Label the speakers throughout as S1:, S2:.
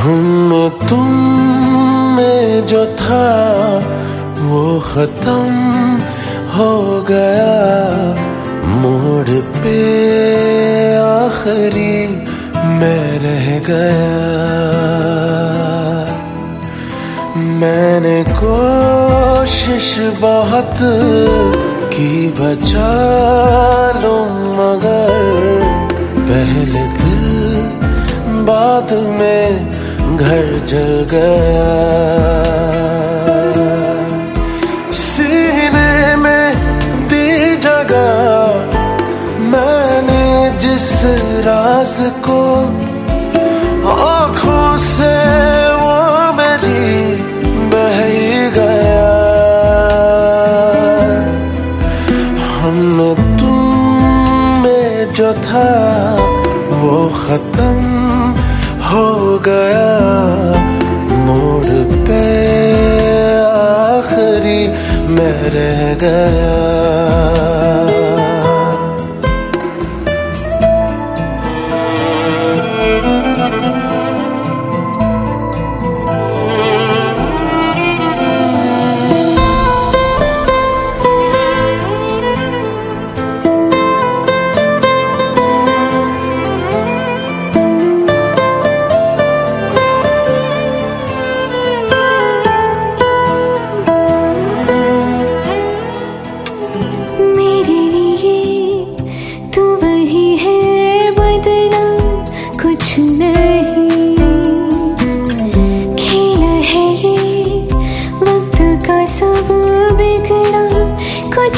S1: हम तुम में जो था, वो खत्म हो गया। मोड़ पे आखिरी मैं रह गया। मैंने कोशिश बहुत की, बचा लो मगर, पहले दिल बाद में घर जल गया। सीने में दी जगह, मैंने जिस राज को आँखों से वो मेरी बह गया। हमने तुम में जो था वो खत्म हो गया। मोड़ पे आखिरी मैं रह गया।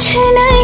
S1: china